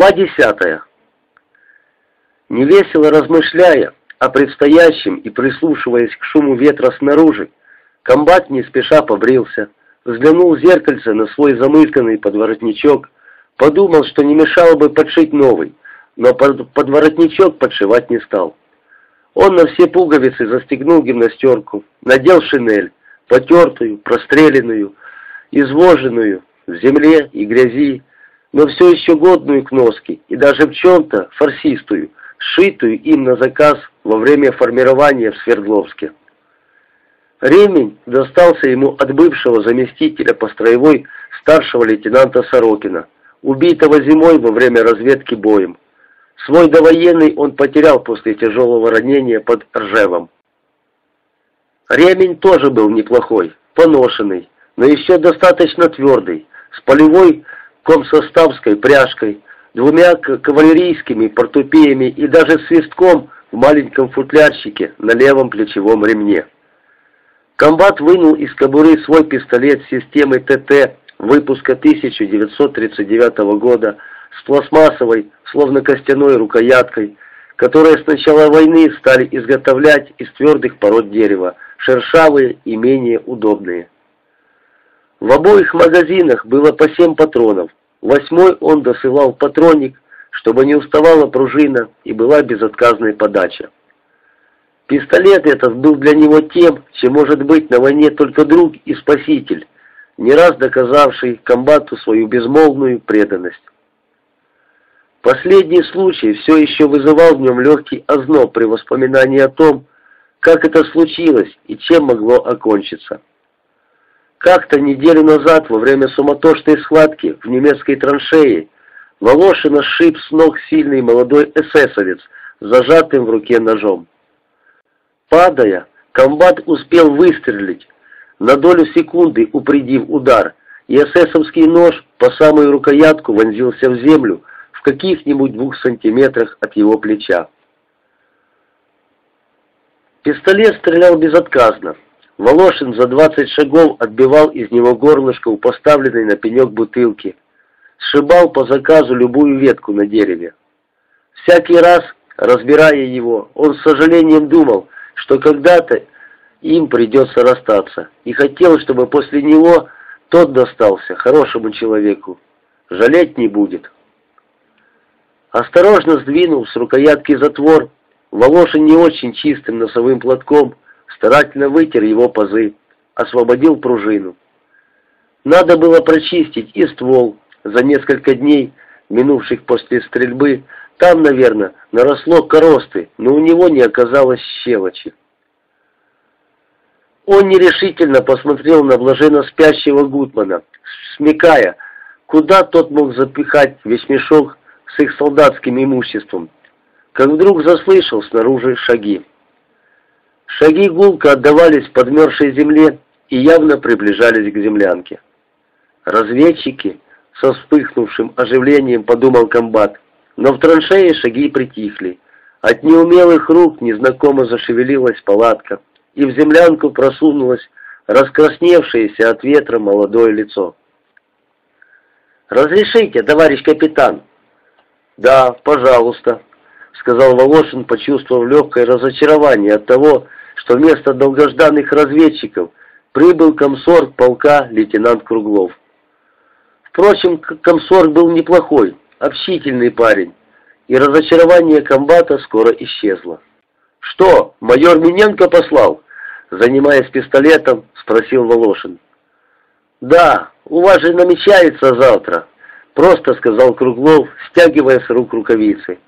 Глава десятая. Невесело размышляя о предстоящем и прислушиваясь к шуму ветра снаружи, комбат не спеша побрился, взглянул в зеркальце на свой замызганный подворотничок, подумал, что не мешало бы подшить новый, но под подворотничок подшивать не стал. Он на все пуговицы застегнул гимнастерку, надел шинель, потертую, простреленную, извоженную, в земле и грязи, но все еще годную к носке и даже в чем-то фарсистую, сшитую им на заказ во время формирования в Свердловске. Ремень достался ему от бывшего заместителя по строевой старшего лейтенанта Сорокина, убитого зимой во время разведки боем. Свой довоенный он потерял после тяжелого ранения под Ржевом. Ремень тоже был неплохой, поношенный, но еще достаточно твердый, с полевой комсоставской пряжкой, двумя кавалерийскими портупеями и даже свистком в маленьком футлярщике на левом плечевом ремне. Комбат вынул из кобуры свой пистолет системы ТТ выпуска 1939 года с пластмассовой, словно костяной рукояткой, которые с начала войны стали изготовлять из твердых пород дерева, шершавые и менее удобные. В обоих магазинах было по семь патронов. Восьмой он досылал патронник, чтобы не уставала пружина и была безотказная подача. Пистолет этот был для него тем, чем может быть на войне только друг и спаситель, не раз доказавший комбату свою безмолвную преданность. Последний случай все еще вызывал в нем легкий озноб при воспоминании о том, как это случилось и чем могло окончиться. Как-то неделю назад, во время суматошной схватки в немецкой траншее, Волошина сшиб с ног сильный молодой эсэсовец, зажатым в руке ножом. Падая, комбат успел выстрелить, на долю секунды упредив удар, и эсэсовский нож по самую рукоятку вонзился в землю в каких-нибудь двух сантиметрах от его плеча. Пистолет стрелял безотказно. Волошин за двадцать шагов отбивал из него горлышко у поставленной на пенек бутылки. Сшибал по заказу любую ветку на дереве. Всякий раз, разбирая его, он с сожалением думал, что когда-то им придется расстаться, и хотел, чтобы после него тот достался хорошему человеку. Жалеть не будет. Осторожно сдвинув с рукоятки затвор, Волошин не очень чистым носовым платком старательно вытер его пазы, освободил пружину. Надо было прочистить и ствол. За несколько дней, минувших после стрельбы, там, наверное, наросло коросты, но у него не оказалось щелочи. Он нерешительно посмотрел на блаженно спящего Гутмана, смекая, куда тот мог запихать весь мешок с их солдатским имуществом, как вдруг заслышал снаружи шаги. Шаги гулко отдавались подмерзшей земле и явно приближались к землянке. «Разведчики!» — со вспыхнувшим оживлением подумал комбат, но в траншее шаги притихли. От неумелых рук незнакомо зашевелилась палатка, и в землянку просунулось раскрасневшееся от ветра молодое лицо. «Разрешите, товарищ капитан?» «Да, пожалуйста», — сказал Волошин, почувствовав легкое разочарование от того, что вместо долгожданных разведчиков прибыл комсорг полка лейтенант Круглов. Впрочем, комсорг был неплохой, общительный парень, и разочарование комбата скоро исчезло. «Что, майор Миненко послал?» Занимаясь пистолетом, спросил Волошин. «Да, у вас же намечается завтра», — просто сказал Круглов, стягивая с рук рукавицы.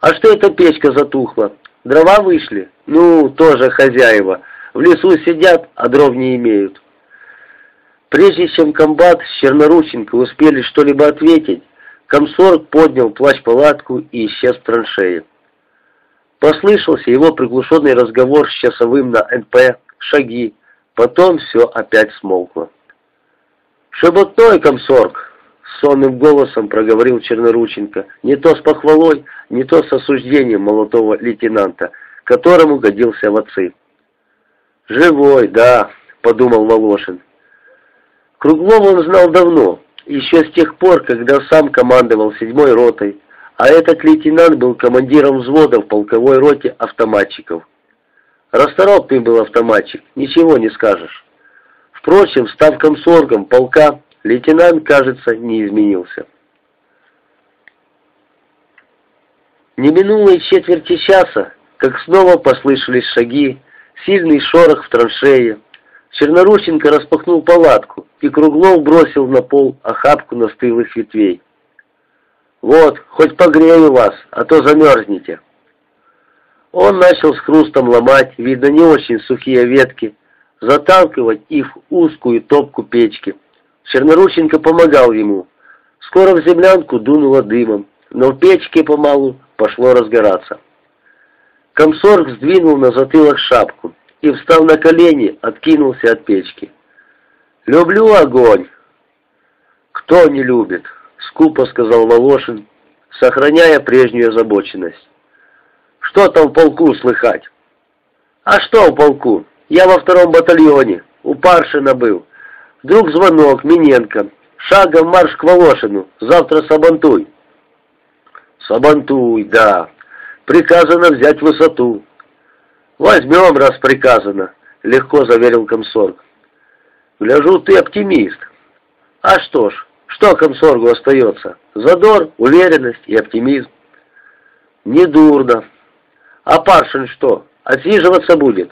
«А что эта печка затухла? Дрова вышли? Ну, тоже хозяева. В лесу сидят, а дров не имеют. Прежде чем комбат с Чернорученко успели что-либо ответить, комсорг поднял плащ-палатку и исчез в траншее. Послышался его приглушенный разговор с часовым на НП, шаги, потом все опять смолкло. «Шебутной комсорг!» сонным голосом проговорил Чернорученко, не то с похвалой, не то с осуждением молодого лейтенанта, которому годился в отцы. «Живой, да», — подумал Волошин. Круглова он знал давно, еще с тех пор, когда сам командовал седьмой ротой, а этот лейтенант был командиром взвода в полковой роте автоматчиков. Расторопный был автоматчик, ничего не скажешь. Впрочем, став комсоргом полка, лейтенант, кажется, не изменился. Не минуло и четверти часа, как снова послышались шаги, сильный шорох в траншее. Чернорущенко распахнул палатку и Круглов бросил на пол охапку настылых ветвей. «Вот, хоть погрею вас, а то замерзнете». Он начал с хрустом ломать, видно, не очень сухие ветки, заталкивать их в узкую топку печки. Чернорущенко помогал ему. Скоро в землянку дунуло дымом, но в печке помалу пошло разгораться. Комсорг сдвинул на затылок шапку и, встав на колени, откинулся от печки. «Люблю огонь!» «Кто не любит?» — скупо сказал Волошин, сохраняя прежнюю озабоченность. «Что там в полку слыхать?» «А что в полку? Я во втором батальоне, у Паршина был. Вдруг звонок, Миненко. Шагом марш к Волошину, завтра сабантуй». «Сабантуй, да. Приказано взять высоту». «Возьмем, раз приказано», — легко заверил комсорг. «Гляжу, ты оптимист». «А что ж, что комсоргу остается? Задор, уверенность и оптимизм». «Недурно. А Паршин что, отсиживаться будет?»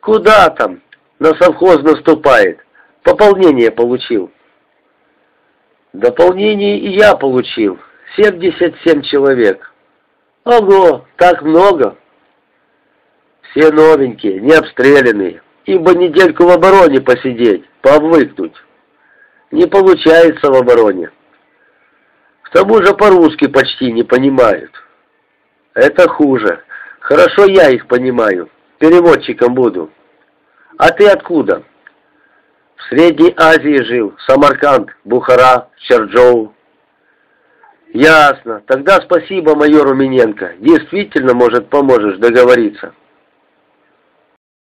«Куда там? На совхоз наступает. Пополнение получил». «Дополнение и я получил. 77 человек». «Ого, так много!» Все новенькие, не обстрелянные. Им бы недельку в обороне посидеть, пообвыкнуть. Не получается в обороне. К тому же по-русски почти не понимают. Это хуже. Хорошо я их понимаю. Переводчиком буду. А ты откуда? В Средней Азии жил. Самарканд, Бухара, Черджоу. Ясно. Тогда спасибо майору Миненко. Действительно, может, поможешь договориться.